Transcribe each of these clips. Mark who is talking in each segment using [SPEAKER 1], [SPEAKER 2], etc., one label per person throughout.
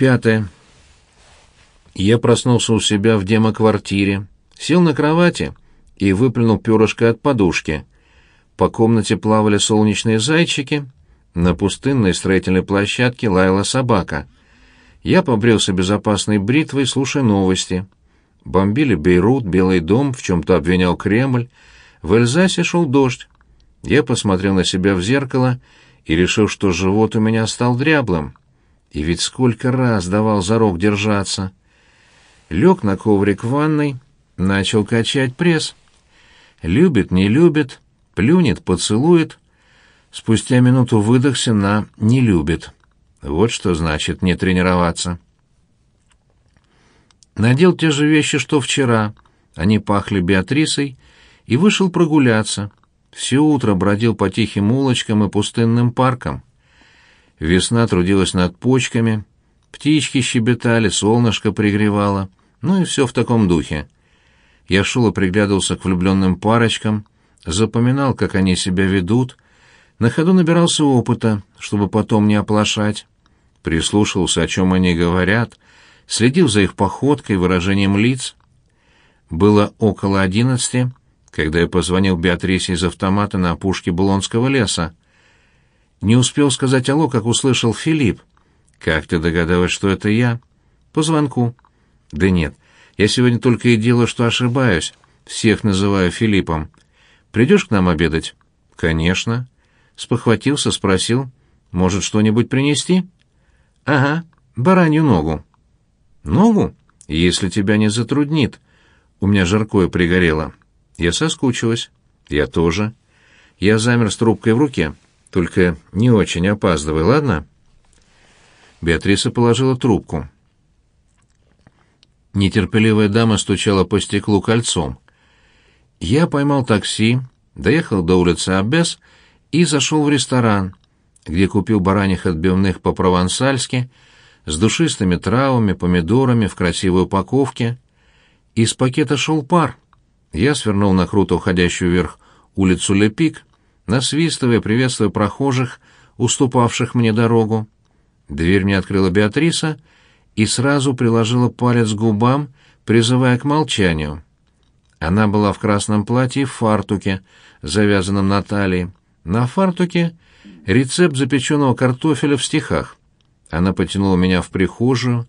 [SPEAKER 1] Пятое. Я проснулся у себя в демоквартире, сел на кровати и выплюнул перышко от подушки. По комнате плавали солнечные зайчики, на пустынной строительной площадке лаяла собака. Я побрился безопасной бритвой, слушая новости. Бомбили Бейрут, Белый дом, в чем-то обвинял Кремль. В Эльзасе шел дождь. Я посмотрел на себя в зеркало и решил, что живот у меня стал дряблым. И ведь сколько раз давал зарок держаться. Лег на коврик в ванной, начал качать пресс. Любит, не любит, плюнет, поцелует. Спустя минуту выдохся на «не любит». Вот что значит не тренироваться. Надел те же вещи, что вчера. Они пахли Беатрисой, и вышел прогуляться. Все утро бродил по тихим улочкам и пустынным паркам. Весна трудилась над почками, птички щебетали, солнышко пригревало, ну и все в таком духе. Я шел и приглядывался к влюбленным парочкам, запоминал, как они себя ведут, на ходу набирался опыта, чтобы потом не оплошать, прислушивался, о чем они говорят, следил за их походкой, выражением лиц. Было около одиннадцати, когда я позвонил Беатрисе из автомата на опушке Булонского леса. Не успел сказать «алло», как услышал Филипп. «Как ты догадалась, что это я?» «По звонку». «Да нет, я сегодня только и делаю, что ошибаюсь. Всех называю Филиппом. Придешь к нам обедать?» «Конечно». Спохватился, спросил. «Может, что-нибудь принести?» «Ага, баранью ногу». «Ногу? Если тебя не затруднит. У меня жаркое пригорело». Я соскучилась. «Я тоже». Я замер с трубкой в руке. Только не очень опаздывай, ладно?» Беатриса положила трубку. Нетерпеливая дама стучала по стеклу кольцом. Я поймал такси, доехал до улицы Аббес и зашел в ресторан, где купил бараньих отбивных по-провансальски, с душистыми травами, помидорами в красивой упаковке. Из пакета шел пар. Я свернул на круто уходящую вверх улицу Лепик, насвистывая, приветствуя прохожих, уступавших мне дорогу. Дверь мне открыла Беатриса и сразу приложила палец к губам, призывая к молчанию. Она была в красном платье и фартуке, завязанном на талии. На фартуке рецепт запеченного картофеля в стихах. Она потянула меня в прихожую.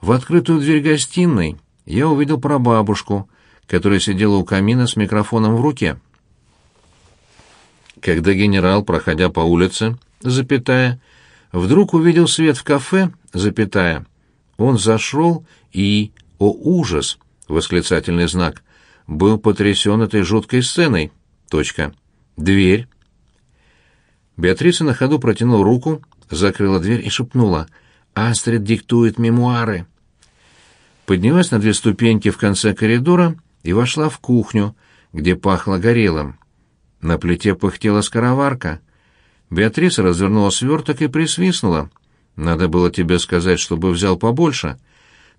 [SPEAKER 1] В открытую дверь гостиной я увидел прабабушку, которая сидела у камина с микрофоном в руке. Когда генерал, проходя по улице, запятая, вдруг увидел свет в кафе, запятая, он зашел и, о ужас, восклицательный знак, был потрясен этой жуткой сценой. Точка. Дверь. Беатриса на ходу протянула руку, закрыла дверь и шепнула «Астрид диктует мемуары». Поднялась на две ступеньки в конце коридора и вошла в кухню, где пахло горелым. На плите пыхтела скороварка. Беатриса развернула сверток и присвистнула. «Надо было тебе сказать, чтобы взял побольше.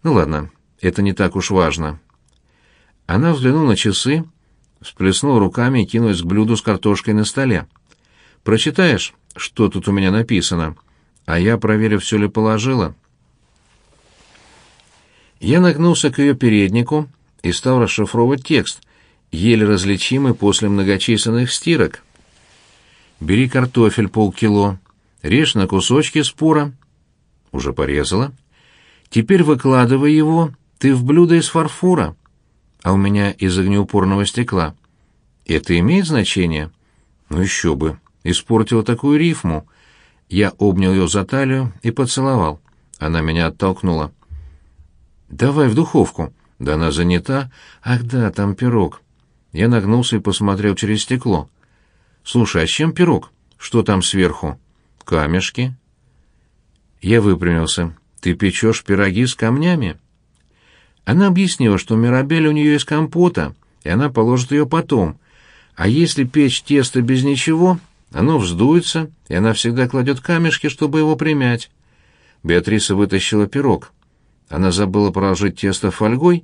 [SPEAKER 1] Ну ладно, это не так уж важно». Она взглянула на часы, всплеснула руками и кинулась к блюду с картошкой на столе. «Прочитаешь, что тут у меня написано?» А я проверю, все ли положила. Я нагнулся к ее переднику и стал расшифровывать текст — еле различимы после многочисленных стирок. Бери картофель полкило, режь на кусочки спора. Уже порезала. Теперь выкладывай его ты в блюдо из фарфора, а у меня из огнеупорного стекла. Это имеет значение? Ну еще бы. Испортила такую рифму. Я обнял ее за талию и поцеловал. Она меня оттолкнула. «Давай в духовку». «Да она занята. Ах да, там пирог. Я нагнулся и посмотрел через стекло. «Слушай, а с чем пирог? Что там сверху?» «Камешки». Я выпрямился. «Ты печешь пироги с камнями?» Она объяснила, что мирабель у нее из компота, и она положит ее потом. А если печь тесто без ничего, оно вздуется, и она всегда кладет камешки, чтобы его примять. Беатриса вытащила пирог. Она забыла положить тесто фольгой,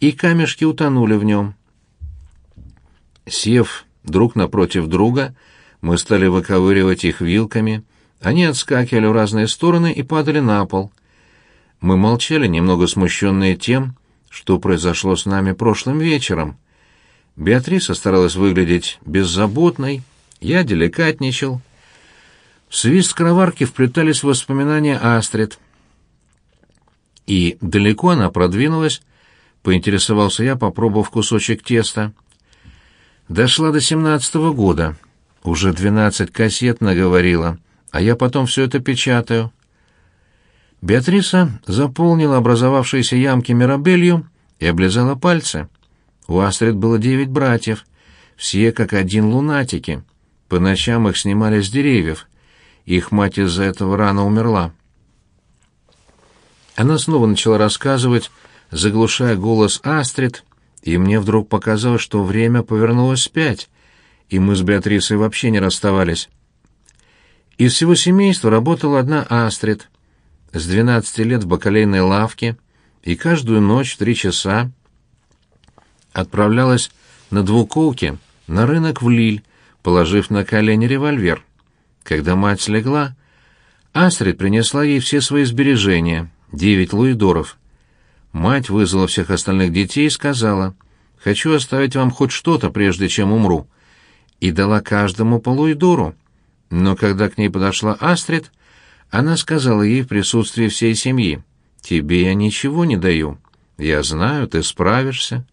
[SPEAKER 1] и камешки утонули в нем. Сев друг напротив друга, мы стали выковыривать их вилками, они отскакивали в разные стороны и падали на пол. Мы молчали, немного смущенные тем, что произошло с нами прошлым вечером. Беатриса старалась выглядеть беззаботной, я деликатничал. В свист скороварки вплетались воспоминания Астрид. И далеко она продвинулась, поинтересовался я, попробовав кусочек теста. Дошла до семнадцатого года. Уже двенадцать кассет наговорила, а я потом все это печатаю. Беатриса заполнила образовавшиеся ямки мирабелью и облизала пальцы. У Астрид было девять братьев, все как один лунатики. По ночам их снимали с деревьев. Их мать из-за этого рано умерла. Она снова начала рассказывать, заглушая голос Астрид, и мне вдруг показалось, что время повернулось вспять, и мы с Беатрисой вообще не расставались. Из всего семейства работала одна Астрид. С двенадцати лет в бакалейной лавке, и каждую ночь в три часа отправлялась на двуколке на рынок в Лиль, положив на колени револьвер. Когда мать слегла, Астрид принесла ей все свои сбережения, девять луидоров. Мать вызвала всех остальных детей и сказала, «Хочу оставить вам хоть что-то, прежде чем умру», и дала каждому по. Но когда к ней подошла Астрид, она сказала ей в присутствии всей семьи, «Тебе я ничего не даю. Я знаю, ты справишься».